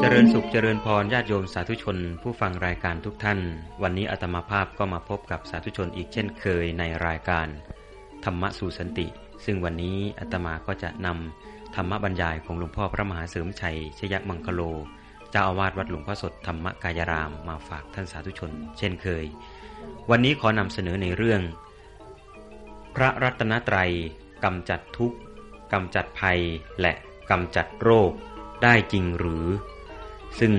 เจริญสุขเจริญพรญาติโยมสาธุชน ผู้ฟังรายการทุกท่าน วันนี้อาตมาภาพก็มาพบกับสาธุชนอีกเช่นเคยในรายการ ธรรมะสู่สันติ ซึ่งวันนี้อาตมาก็จะนำธรรมบรรยายของหลวงพ่อพระมหาเสริมชัย ชยมังคโลเจ้าอาวาสวัดหลวงพ่อสดธรรมกายรามมาฝากท่านสาธุชน เช่นเคย วันนี้ขอนำเสนอในเรื่อง พระรัตนตรัยกำจัดทุกข์กำจัดภัยและกำจัดโรคได้จริงหรือ ซึ่ง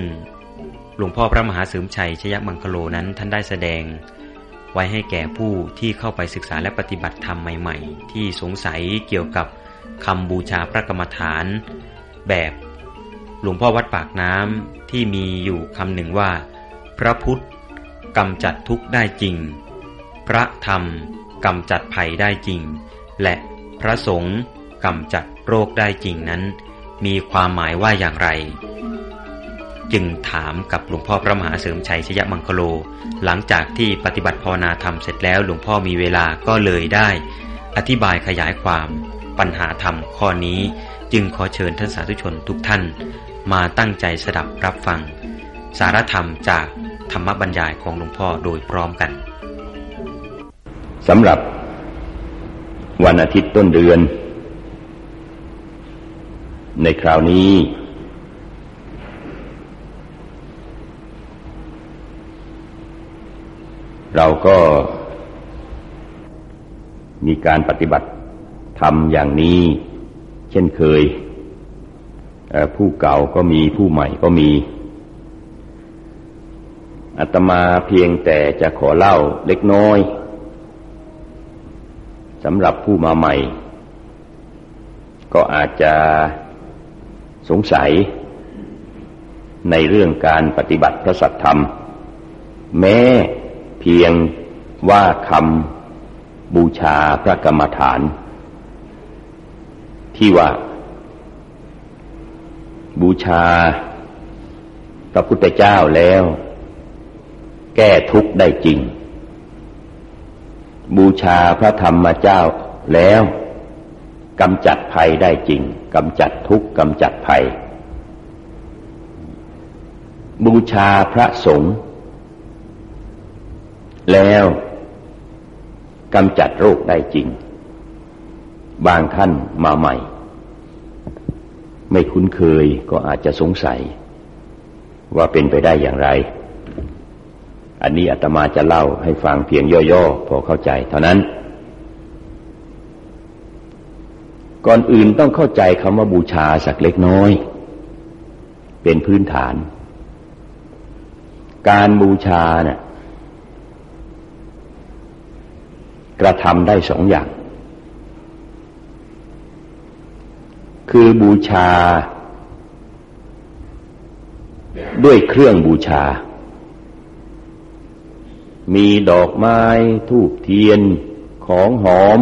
หลวงพ่อพระมหาเสริมชัยชยมังคโลนั้นท่านได้แสดง ไว้ให้แก่ผู้ที่เข้าไปศึกษาและปฏิบัติธรรมใหม่ ๆ ที่สงสัยเกี่ยวกับคำบูชาพระกรรมฐาน แบบหลวงพ่อวัดปากน้ำที่มีอยู่คำหนึ่งว่า พระพุทธกำจัดทุกข์ได้จริง พระธรรม กำจัดภัยได้จริง และพระสงฆ์กำจัดโรคได้จริงนั้น มีความหมายว่าอย่างไร จึงถามกับหลวงพ่อพระมหาเสริมชัยชยมังคโล หลังจากที่ปฏิบัติภาวนาธรรมเสร็จแล้วหลวงพ่อมีเวลาก็เลยได้ อธิบายขยายความปัญหาธรรมข้อนี้ จึงขอเชิญท่านสาธุชนทุกท่าน มาตั้งใจสดับรับฟัง สารธรรมจากธรรมบรรยายของหลวงพ่อโดยพร้อมกัน สำหรับวันอาทิตย์ต้นเดือน ในคราวนี้ เราก็มีการปฏิบัติทำอย่างนี้ เช่นเคย ผู้เก่าก็มีผู้ใหม่ก็มีอาตมาเพียงแต่จะขอเล่าเล็กน้อย สำหรับผู้มาใหม่ ก็อาจจะสงสัยในเรื่องการปฏิบัติพระสัทธรรม แม้เพียงว่าคำบูชาพระกรรมฐาน ที่ว่า บูชาพระพุทธเจ้าแล้ว แก้ทุกข์ได้จริง บูชาพระธรรมเจ้าแล้วกำจัดภัยได้จริงกำจัดทุกข์กำจัดภัย บูชาพระสงฆ์แล้วกำจัดโรคได้จริง บางท่านมาใหม่ ไม่คุ้นเคยก็อาจจะสงสัย ว่าเป็นไปได้อย่างไร อันนี้อาตมาจะเล่าให้ฟังเพียงย่อๆพอเข้าใจ เท่านั้น ก่อนอื่นต้องเข้าใจคำว่าบูชาสักเล็กน้อย เป็นพื้นฐาน การบูชาเนะ่ยกระทำได้สองอย่าง คือบูชา ด้วยเครื่องบูชา มีดอกไม้ทูบเทียนของหอม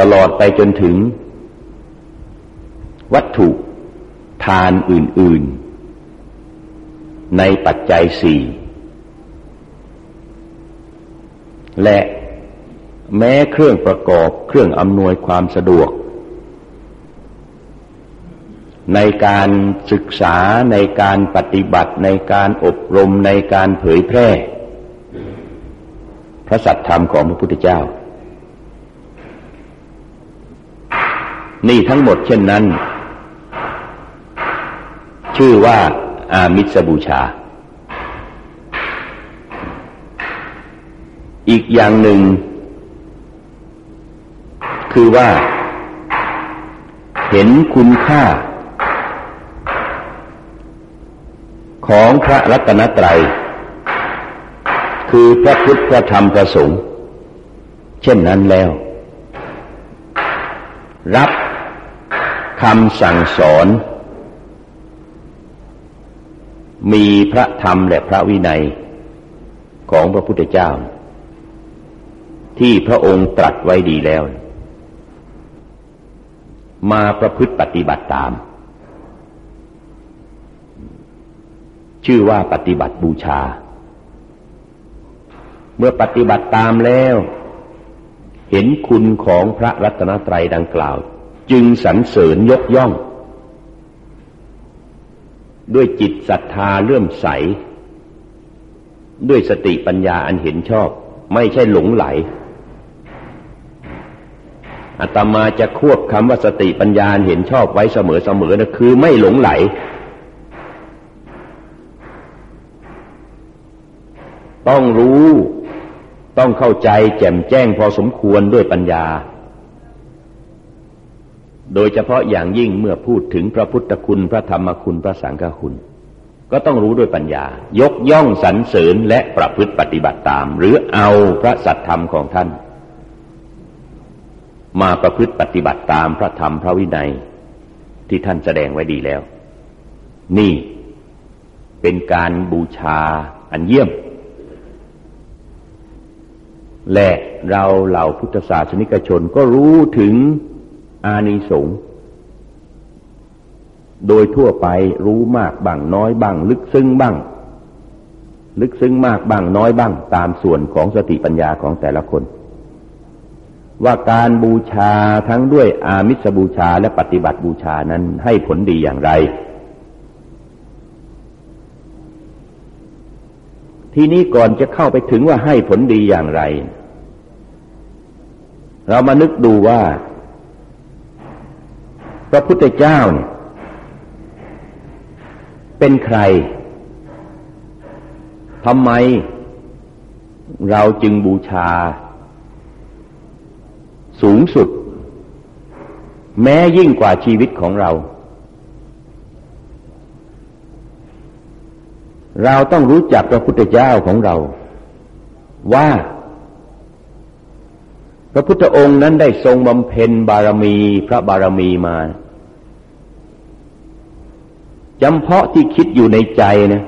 ตลอดไปจนถึง วัตถุทานอื่น ๆ ในปัจจัยสี่และแม้เครื่องประกอบเครื่องอำนวยความสะดวก ในการศึกษาในการปฏิบัติในการอบรมในการเผยแพร่ พระสัตธรรมของพระพุทธเจ้า นี่ทั้งหมดเช่นนั้น ชื่อว่าอามิสบูชา อีกอย่างหนึ่ง คือว่า เห็นคุณค่า ของพระรัตนตรัย คือพระพุทธพระธรรมพระสงฆ์เช่นนั้นแล้ว รับคำสั่งสอน มีพระธรรมและพระวินัยของพระพุทธเจ้า ที่พระองค์ตรัสไว้ดีแล้ว มาประพฤติปฏิบัติตาม ชื่อว่าปฏิบัติบูชา เมื่อปฏิบัติตามแล้ว เห็นคุณของพระรัตนตรัยดังกล่าว จึงสรรเสริญยกย่อง ด้วยจิตศรัทธาเลื่อมใส ด้วยสติปัญญาอันเห็นชอบ ไม่ใช่หลงไหลอาตมาจะควบคำว่าสติปัญญาเห็นชอบไว้เสมอเสมอนะคือไม่หลงไหล ต้องรู้ ต้องเข้าใจแจ่มแจ้งพอสมควรด้วยปัญญา โดยเฉพาะอย่างยิ่งเมื่อพูดถึงพระพุทธคุณพระธรรมคุณพระสังฆคุณ ก็ต้องรู้ด้วยปัญญา ยกย่องสรรเสริญและประพฤติปฏิบัติตาม หรือเอาพระสัตธรรมของท่าน มาประพฤติปฏิบัติตามพระธรรมพระวินัยที่ท่านแสดงไว้ดีแล้ว นี่เป็นการบูชาอันเยี่ยม และเราเหล่าพุทธศาสนิกชนก็รู้ถึงอานิสงส์โดยทั่วไปรู้มากบ้างน้อยบ้าง ลึกซึ้งบ้าง ลึกซึ้งมากบ้างน้อยบ้าง ตามส่วนของสติปัญญาของแต่ละคน ว่าการบูชาทั้งด้วยอามิสบูชาและปฏิบัติบูชานั้นให้ผลดีอย่างไร ทีนี้ก่อนจะเข้าไปถึงว่าให้ผลดีอย่างไร เรามานึกดูว่า พระพุทธเจ้าเนี่ย เป็นใครทำไม เราจึงบูชา สูงสุด แม้ยิ่งกว่าชีวิตของเรา เราต้องรู้จักพระพุทธเจ้าของเรา ว่า พระพุทธองค์นั้นได้ทรงบำเพ็ญบารมีพระบารมีมาจำเพาะที่คิดอยู่ในใจนะ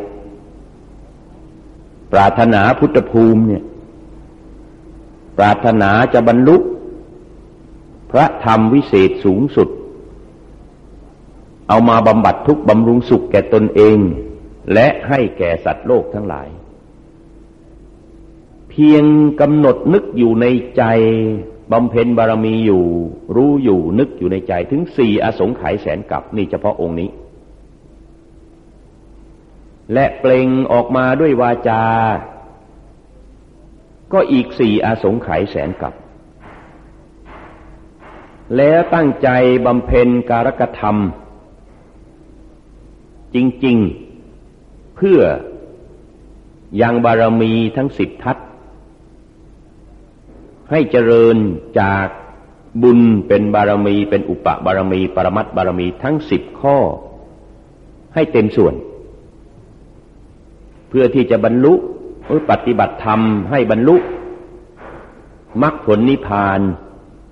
ปรารถนาพุทธภูมิเนี่ย ปรารถนาจะบรรลุพระธรรมวิเศษสูงสุด เอามาบำบัดทุกบำรุงสุขแก่ตนเอง และให้แก่สัตว์โลกทั้งหลาย เพียงกำหนดนึกอยู่ในใจบำเพ็ญบารมีอยู่ รู้อยู่นึกอยู่ในใจถึงสี่อสงไขยแสนกับนี่เฉพาะองค์นี้ และเปล่งออกมาด้วยวาจา ก็อีกสี่อสงไขยแสนกับ แล้วตั้งใจบำเพ็ญการกธรรม จริง ๆ เพื่อยังบารมีทั้งสิบทัศ ให้เจริญจากบุญเป็นบารมีเป็นอุปบารมี ปรมัตบารมีทั้งสิบข้อ ให้เต็มส่วน เพื่อที่จะบรรลุปฏิบัติธรรมให้บรรลุมรรคผลนิพพาน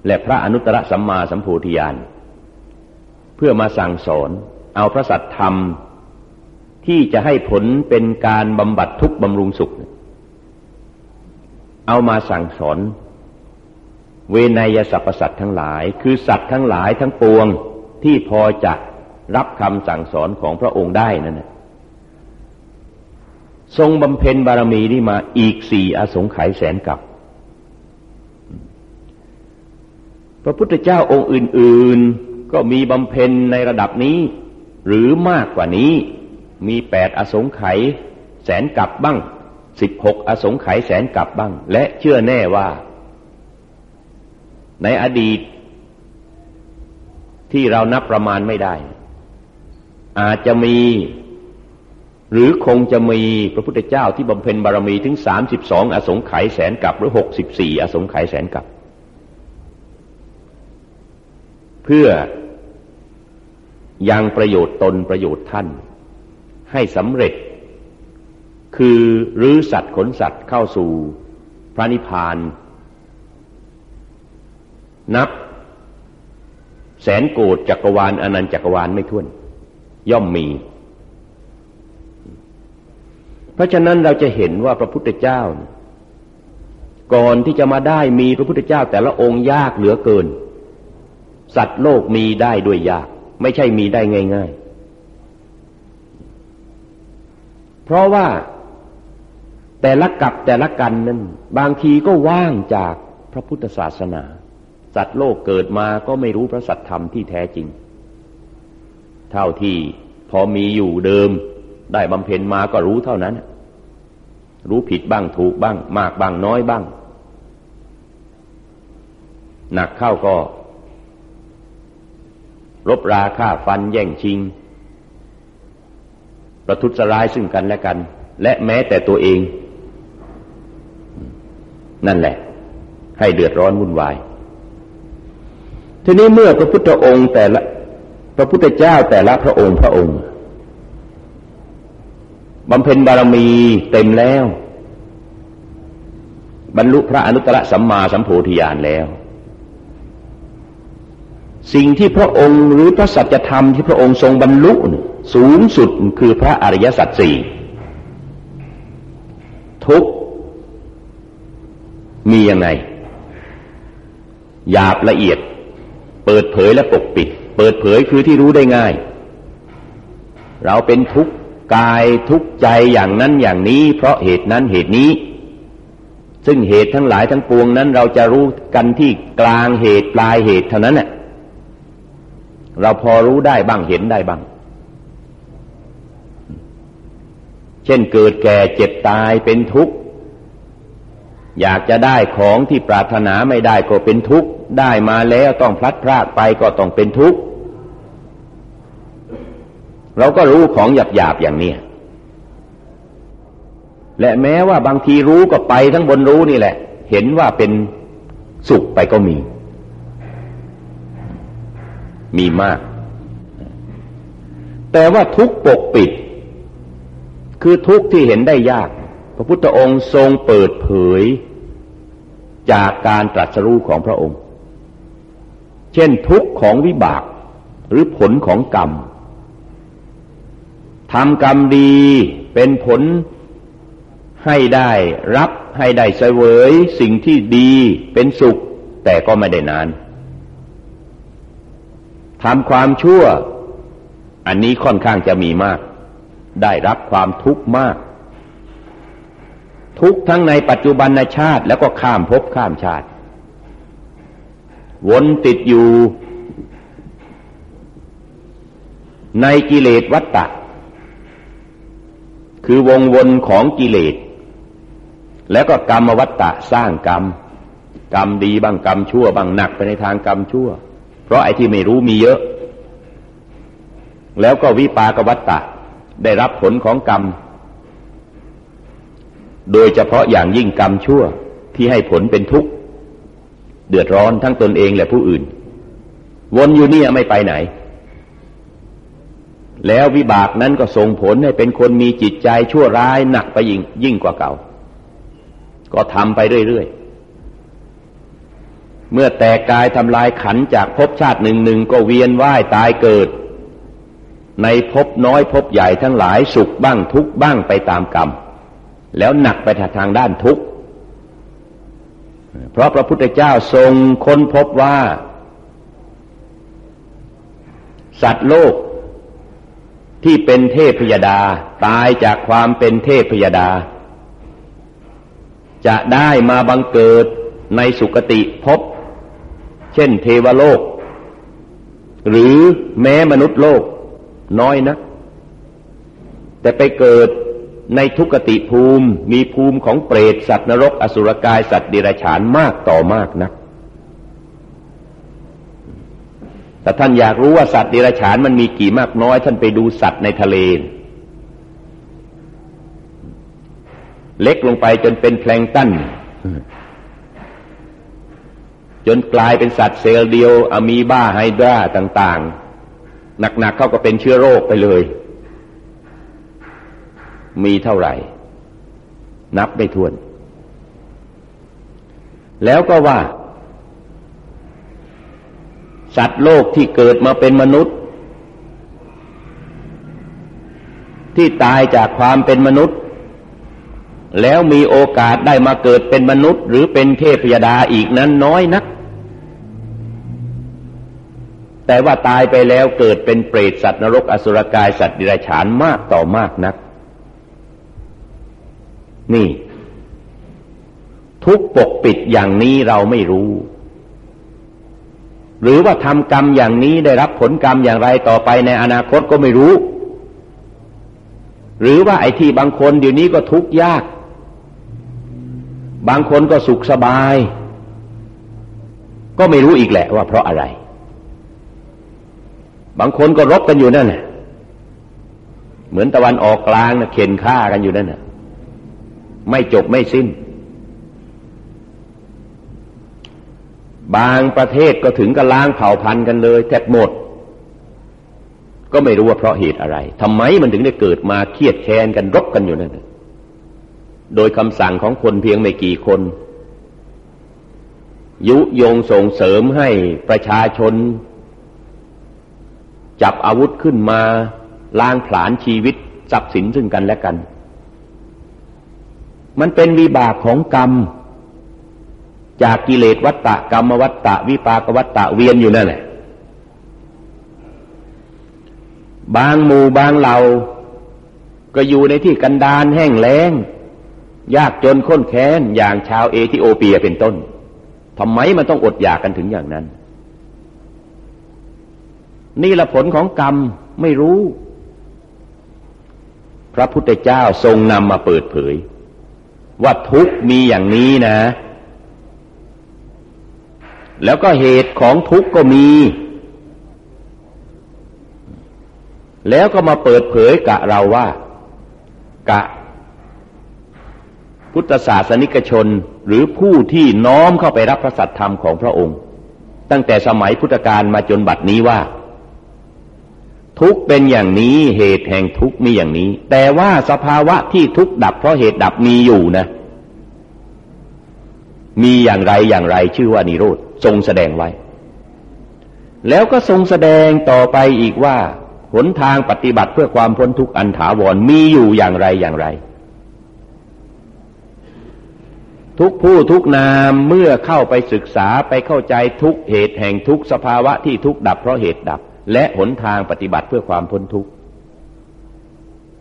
และพระอนุตตรสัมมาสัมโพธิญาณเพื่อมาสั่งสอนเอาพระสัตธรรม ที่จะให้ผลเป็นการบำบัดทุกข์บำรุงสุข เอามาสั่งสอน เวนยสัพสัตทั้งหลาย คือสัตว์ทั้งหลายทั้งปวงที่พอจะรับคำสั่งสอนของพระองค์ได้นั่นทรงบำเพ็ญบารมีนี้มาอีกสี่อสงไขยแสนกับ พระพุทธเจ้าองค์อื่น ๆ ก็มีบำเพ็ญในระดับนี้ หรือมากกว่านี้มีแปดอสงไขยแสนกับบ้างสิบหกอสงไขยแสนกับบ้าง และเชื่อแน่ว่า ในอดีต ที่เรานับประมาณไม่ได้ อาจจะมี หรือคงจะมีพระพุทธเจ้าที่บำเพ็ญบารมีถึงสามสิบสองอสงไขยแสนกับหรือหกสิบสี่อสงไขยแสนกับ เพื่อยังประโยชน์ตนประโยชน์ท่าน ให้สำเร็จ คือรื้อสัตว์ขนสัตว์เข้าสู่พระนิพพาน นับ แสนโกดจักรวาลอนันต์จักรวาลไม่ท้วน ย่อมมี เพราะฉะนั้นเราจะเห็นว่าพระพุทธเจ้า ก่อนที่จะมาได้มีพระพุทธเจ้า แต่ละองค์ยากเหลือเกิน สัตว์โลกมีได้ด้วยยาก ไม่ใช่มีได้ง่าย ๆ เพราะว่าแต่ละกับแต่ละกันนั้น บางทีก็ว่างจากพระพุทธศาสนา สัตว์โลกเกิดมาก็ไม่รู้พระสัตธรรมที่แท้จริง เท่าที่พอมีอยู่เดิมได้บำเพ็ญมาก็รู้เท่านั้น รู้ผิดบ้างถูกบ้าง มากบ้างน้อยบ้าง หนักเข้าก็ รบราฆ่าฟันแย่งชิง ประทุษร้ายซึ่งกันและกัน และแม้แต่ตัวเอง นั่นแหละ ให้เดือดร้อนวุ่นวาย ทีนี้เมื่อพระพุทธองค์แต่ละพระพุทธเจ้าแต่ละพระองค์พระองค์บำเพ็ญบารมีเต็มแล้ว บรรลุพระอนุตตรสัมมาสัมโพธิญาณแล้ว สิ่งที่พระองค์หรือพระสัจธรรมที่พระองค์ทรงบรรลุสูงสุดคือพระอริยสัจสี่ทุกมียังไงหยาบละเอียด เปิดเผยและปกปิด เปิดเผยคือที่รู้ได้ง่าย เราเป็นทุกข์กายทุกข์ใจอย่างนั้นอย่างนี้ เพราะเหตุนั้นเหตุนี้ ซึ่งเหตุทั้งหลายทั้งปวงนั้น เราจะรู้กันที่กลางเหตุปลายเหตุเท่านั้นแหละเราพอรู้ได้บ้างเห็นได้บ้าง เช่นเกิดแก่เจ็บตายเป็นทุกข์ อยากจะได้ของที่ปรารถนาไม่ได้ก็เป็นทุกข์ได้มาแล้วต้องพลัดพรากไปก็ต้องเป็นทุกข์เราก็รู้ของหยาบๆอย่างนี้และแม้ว่าบางทีรู้ก็ไปทั้งบนรู้นี่แหละ เห็นว่าเป็นสุขไปก็มี มีมาก แต่ว่าทุกปกปิด คือทุกที่เห็นได้ยาก พระพุทธองค์ทรงเปิดเผย จากการตรัสรู้ของพระองค์ เช่นทุกข์ของวิบากหรือผลของกรรมทำกรรมดีเป็นผลให้ได้รับให้ได้เสวยสิ่งที่ดีเป็นสุข แต่ก็ไม่ได้นานทำความชั่ว อันนี้ค่อนข้างจะมีมาก ได้รับความทุกข์มาก ทุกทั้งในปัจจุบันชาติ แล้วก็ข้ามภพข้ามชาติ วนติดอยู่ ในกิเลสวัตตะ คือวงวนของกิเลส แล้วก็กรรมวัตตะสร้างกรรม กรรมดีบ้างกรรมชั่วบ้างหนักไปในทางกรรมชั่ว เพราะไอ้ที่ไม่รู้มีเยอะ แล้วก็วิปากวัตตะได้รับผลของกรรม โดยเฉพาะอย่างยิ่งกรรมชั่วที่ให้ผลเป็นทุกข์เดือดร้อนทั้งตนเองและผู้อื่น วนอยู่เนี่ยไม่ไปไหน แล้ววิบากนั้นก็ส่งผลให้เป็นคนมีจิตใจชั่วร้ายหนักไปยิ่งยิ่งกว่าเก่า ก็ทำไปเรื่อยๆ เมื่อแตกกายทำลายขันจากภพชาติหนึ่งหนึ่งก็เวียนว่ายตายเกิด ในภพน้อยภพใหญ่ทั้งหลายสุขบ้างทุกบ้างไปตามกรรม แล้วหนักไปทางด้านทุกข์ เพราะพระพุทธเจ้าทรงค้นพบว่า สัตว์โลกที่เป็นเทพยดาตายจากความเป็นเทพยดา จะได้มาบังเกิดในสุคติพบเช่นเทวโลก หรือแม้มนุษย์โลกน้อยนะ แต่ไปเกิด ในทุกติภูมิมีภูมิของเปรตสัตว์นรก อสุรกายสัตว์ดิรฉานมากต่อมากนะแต่ท่านอยากรู้ว่าสัตว์ดิรฉานมันมีกี่มากน้อย ท่านไปดูสัตว์ในทะเล เล็กลงไปจนเป็นแพลงตันจนกลายเป็นสัตว์เซลล์เดียว อะมีบ้าไฮดราต่าง ๆ หนัก ๆ เขาก็เป็นเชื้อโรคไปเลย มีเท่าไหร่ นับไม่ถ้วน แล้วก็ว่า สัตว์โลกที่เกิดมาเป็นมนุษย์ ที่ตายจากความเป็นมนุษย์ แล้วมีโอกาสได้มาเกิดเป็นมนุษย์ หรือเป็นเทพยดาอีกนั้นน้อยนักแต่ว่าตายไปแล้วเกิดเป็นเปรตสัตว์นรกอสุรกายสัตว์ดิรัจฉานมากต่อมากนัก นี่ ทุกปกปิดอย่างนี้เราไม่รู้ หรือว่าทำกรรมอย่างนี้ได้รับผลกรรมอย่างไรต่อไปในอนาคตก็ไม่รู้ หรือว่าไอ้ที่บางคนเดี๋ยวนี้ก็ทุกข์ยาก บางคนก็สุขสบาย ก็ไม่รู้อีกแหละว่าเพราะอะไร บางคนก็รบกันอยู่นั่นแหละเหมือนตะวันออกกลางนะเข็นฆ่ากันอยู่นั่นน่ะ ไม่จบไม่สิ้น บางประเทศก็ถึงกับล้างเผ่าพันธุ์กันเลยแทบหมด ก็ไม่รู้ว่าเพราะเหตุอะไรทำไมมันถึงได้เกิดมาเครียดแค้นกันรบกันอยู่นั่นโดยคำสั่งของคนเพียงไม่กี่คน ยุยงส่งเสริมให้ประชาชน จับอาวุธขึ้นมาล้างผลาญชีวิตทรัพย์สินซึ่งกันและกัน มันเป็นวิบากของกรรม จากกิเลสวัตตะกรรมวัตตะ วิปากวัตตะเวียนอยู่นั่นแหละ บางหมู่บางเหล่า ก็อยู่ในที่กันดารแห้งแล้ง ยากจนข้นแค้นอย่างชาวเอธิโอเปียเป็นต้นทำไมมันต้องอดอยากกันถึงอย่างนั้น นี่ละผลของกรรมไม่รู้ พระพุทธเจ้าทรงนำมาเปิดเผย ว่าทุกมีอย่างนี้นะ แล้วก็เหตุของทุกก็มี แล้วก็มาเปิดเผยกะเราว่า กะ พุทธศาสนิกชนหรือผู้ที่น้อมเข้าไปรับพระสัทธรรมของพระองค์ ตั้งแต่สมัยพุทธกาลมาจนบัดนี้ว่า ทุกเป็นอย่างนี้เหตุแห่งทุกมีอย่างนี้ แต่ว่าสภาวะที่ทุกดับเพราะเหตุดับมีอยู่นะ มีอย่างไรอย่างไรชื่อว่านิโรธทรงแสดงไว้ แล้วก็ทรงแสดงต่อไปอีกว่าหนทางปฏิบัติเพื่อความพ้นทุกข์อันถาวรมีอยู่อย่างไรอย่างไร ทุกผู้ทุกนามเมื่อเข้าไปศึกษาไปเข้าใจทุกเหตุแห่งทุกสภาวะที่ทุกดับเพราะเหตุดับ และหนทางปฏิบัติเพื่อความพ้นทุกข์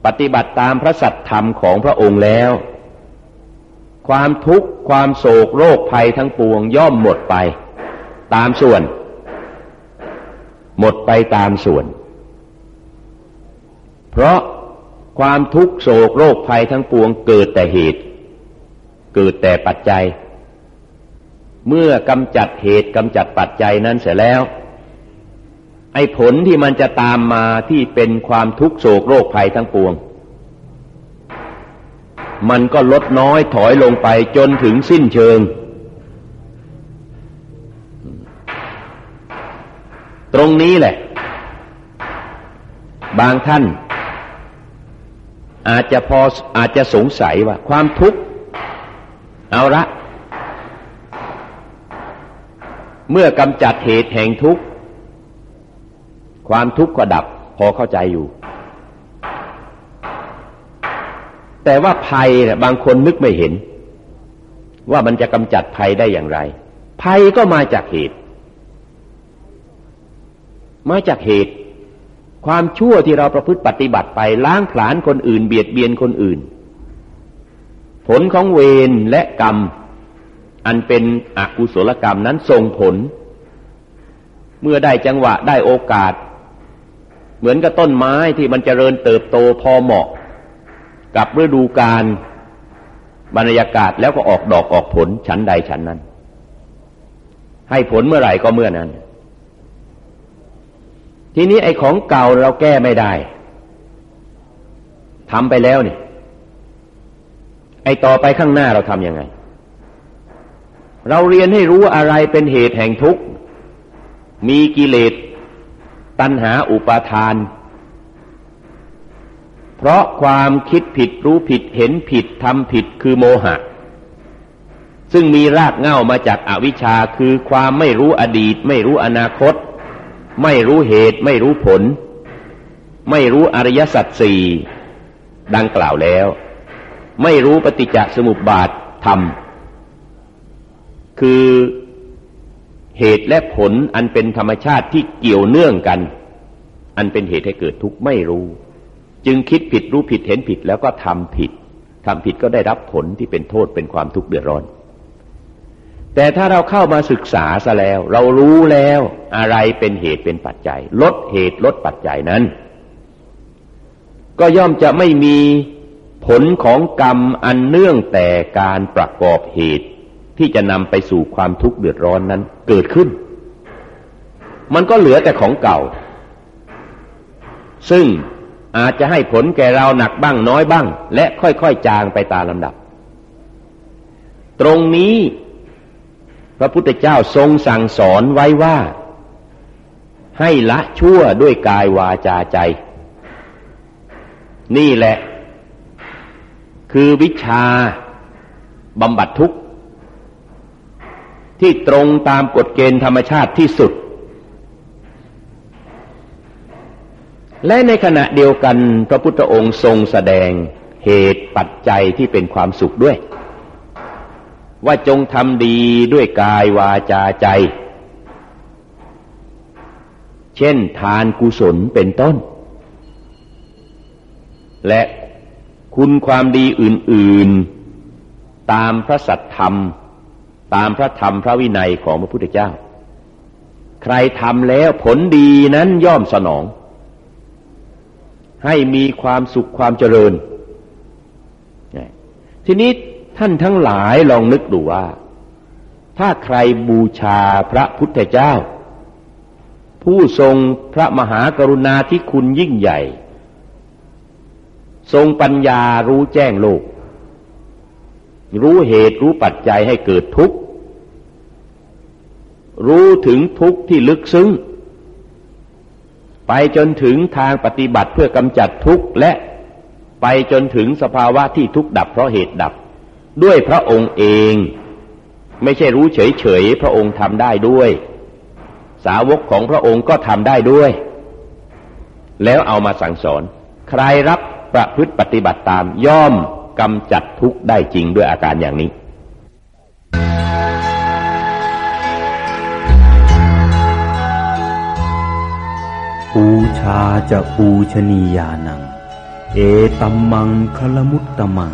ปฏิบัติตามพระสัตธรรมของพระองค์แล้ว ความทุกข์ความโศกโรคภัยทั้งปวงย่อมหมดไป ตามส่วน หมดไปตามส่วน เพราะความทุกข์โศกโรคภัยทั้งปวงเกิดแต่เหตุ เกิดแต่ปัจจัย เมื่อกำจัดเหตุกำจัดปัจจัยนั้นเสร็จแล้ว ไอ้ผลที่มันจะตามมาที่เป็นความทุกโศกโรคภัยทั้งปวง มันก็ลดน้อยถอยลงไปจนถึงสิ้นเชิง ตรงนี้แหละ บางท่าน อาจจะพออาจจะสงสัยว่า ความทุกข์ เอาละ เมื่อกำจัดเหตุแห่งทุกข์ ความทุกข์ก็ดับพอเข้าใจอยู่ แต่ว่าภัยเนี่ยบางคนนึกไม่เห็น ว่ามันจะกำจัดภัยได้อย่างไร ภัยก็มาจากเหตุ มาจากเหตุ ความชั่วที่เราประพฤติปฏิบัติไปล้างผลาญคนอื่น เบียดเบียนคนอื่น ผลของเวรและกรรม อันเป็นอกุศลกรรมนั้นส่งผล เมื่อได้จังหวะได้โอกาส เหมือนกับต้นไม้ที่มันจเจริญเติบโตพอเหมาะ กับฤดูกาลบรรยากาศแล้วก็ออกดอกออกผลฉันใดฉันนั้น ให้ผลเมื่อไหร่ก็เมื่อนั้น ทีนี้ไอ้ของเก่าเราแก้ไม่ได้ทำไปแล้วเนี่ยไอ้ต่อไปข้างหน้าเราทำยังไง เราเรียนให้รู้อะไรเป็นเหตุแห่งทุกข์ มีกิเลส ตัณหาอุปาทาน เพราะความคิดผิดรู้ผิดเห็นผิดทำผิดคือโมหะ ซึ่งมีรากเหง้ามาจากอาวิชชาคือความไม่รู้อดีต ไม่รู้อนาคต ไม่รู้เหตุ ไม่รู้ผล ไม่รู้อริยสัจสี่ดังกล่าวแล้ว ไม่รู้ปฏิจจสมุปบาทธรรมคือ เหตุและผลอันเป็นธรรมชาติที่เกี่ยวเนื่องกัน อันเป็นเหตุให้เกิดทุกข์ไม่รู้ จึงคิดผิดรู้ผิดเห็นผิดแล้วก็ทำผิดทำผิดก็ได้รับผลที่เป็นโทษเป็นความทุกข์เดือดร้อน แต่ถ้าเราเข้ามาศึกษาซะแล้ว เรารู้แล้วอะไรเป็นเหตุเป็นปัจจัย ลดเหตุลดปัจจัยนั้น ก็ย่อมจะไม่มีผลของกรรมอันเนื่องแต่การประกอบเหตุ ที่จะนำไปสู่ความทุกข์เดือดร้อนนั้นเกิดขึ้น มันก็เหลือแต่ของเก่า ซึ่งอาจจะให้ผลแก่เราหนักบ้างน้อยบ้าง และค่อยๆจางไปตามลำดับ ตรงนี้พระพุทธเจ้าทรงสั่งสอนไว้ว่า ให้ละชั่วด้วยกายวาจาใจ นี่แหละ คือวิชาบำบัดทุกข์ ที่ตรงตามกฎเกณฑ์ธรรมชาติที่สุด และในขณะเดียวกันพระพุทธองค์ทรงแสดงเหตุปัจจัยที่เป็นความสุขด้วย ว่าจงทำดีด้วยกายวาจาใจ เช่นทานกุศลเป็นต้น และคุณความดีอื่น ๆ ตามพระสัตธรรม ตามพระธรรมพระวินัยของพระพุทธเจ้า ใครทำแล้วผลดีนั้นย่อมสนอง ให้มีความสุขความเจริญ ทีนี้ท่านทั้งหลายลองนึกดูว่า ถ้าใครบูชาพระพุทธเจ้า ผู้ทรงพระมหากรุณาธิคุณยิ่งใหญ่ ทรงปัญญารู้แจ้งโลก รู้เหตุรู้ปัจจัยให้เกิดทุกข์ รู้ถึงทุกข์ที่ลึกซึ้ง ไปจนถึงทางปฏิบัติเพื่อกำจัดทุกข์และไปจนถึงสภาวะที่ทุกข์ดับเพราะเหตุดับ ด้วยพระองค์เอง ไม่ใช่รู้เฉยๆพระองค์ทำได้ด้วย สาวกของพระองค์ก็ทำได้ด้วย แล้วเอามาสั่งสอน ใครรับประพฤติปฏิบัติตามย่อม กำจัดทุกข์ได้จริงด้วยอาการอย่างนี้บูชาจะบูชนียานัง เอตัมมังคลมุตตมัง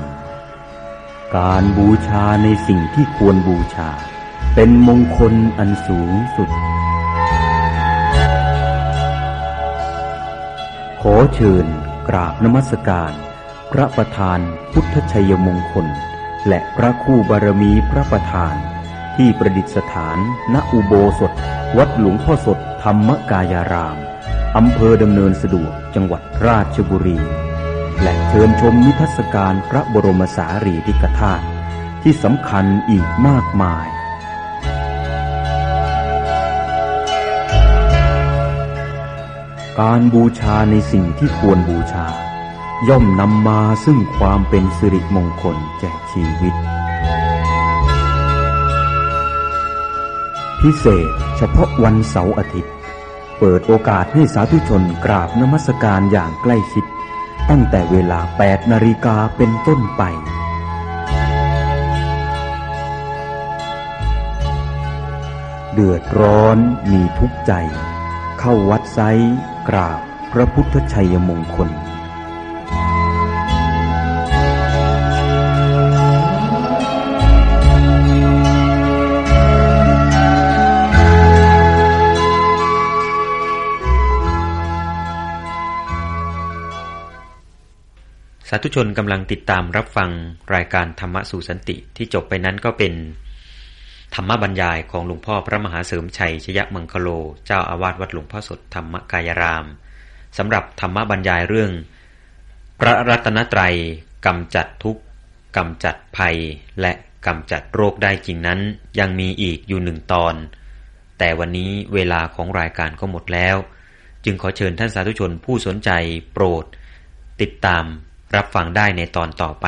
การบูชาในสิ่งที่ควรบูชา เป็นมงคลอันสูงสุด ขอเชิญกราบนมัสการ พระประธานพุทธชัยมงคล และพระคู่บารมีพระประธาน ที่ประดิษฐาน ณอุโบสถ วัดหลวงพ่อสดธรรมกายาราม อำเภอดำเนินสะดวกจังหวัดราชบุรี และเชิญชมนิทรรศการพระบรมสารีริกธาตุที่สำคัญอีกมากมายการบูชาในสิ่งที่ควรบูชา ย่อมนำมาซึ่งความเป็นสิริมงคลแก่ชีวิต พิเศษเฉพาะวันเสาร์อาทิตย์ เปิดโอกาสให้สาธุชนกราบนมัสการอย่างใกล้ชิด ตั้งแต่เวลา 8 นาฬิกาเป็นต้นไป เดือดร้อนมีทุกใจ เข้าวัดไซกราบพระพุทธชัยมงคลาธุชนกำลังติดตามรับฟังรายการธรรมะสู่สันติที่จบไปนั้นก็เป็น ธรรมบรรยายของหลวงพ่อพระมหาเสริมชัยชยมังคโล เจ้าอาวาสวัดหลวงพ่อสดธรรมกายรามสำหรับธรรมบรรยายเรื่อง พระรัตนตรัยกำจัดทุกข์กำจัดภัย และกำจัดโรคได้จริงนั้น ยังมีอีกอยู่หนึ่งตอน แต่วันนี้เวลาของรายการก็หมดแล้ว จึงขอเชิญท่านสาธุชนผู้สนใจโปรด ติดตาม รับฟังได้ในตอนต่อไป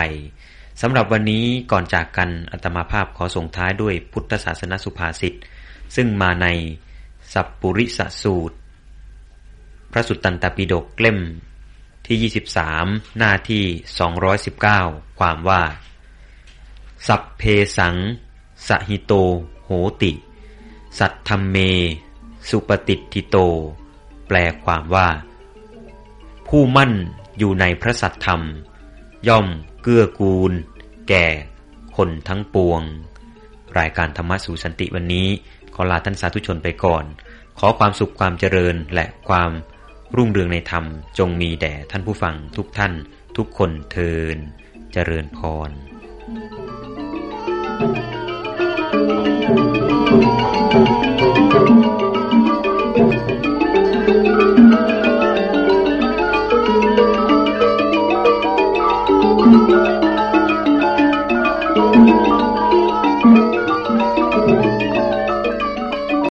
สำหรับวันนี้ก่อนจากกันอัตมาภาพขอส่งท้ายด้วยพุทธศาสนสุภาษิตซึ่งมาในสัพปุริสสูตร พระสุตตันตปิฎกเล่มที่ 23 หน้าที่ 219 ความว่า สัพเพสัง สหิโต โหติ สัตธรรมเม สุปฏิทิโต แปลความว่า ผู้มั่น อยู่ในพระสัตธรรม ย่อมเกื้อกูล แก่คนทั้งปวง รายการธรรมะสู่สันติวันนี้ขอลาท่านสาธุชนไปก่อน ขอความสุขความเจริญและความรุ่งเรืองในธรรมจงมีแด่ท่านผู้ฟังทุกท่านทุกคนเทินเจริญพร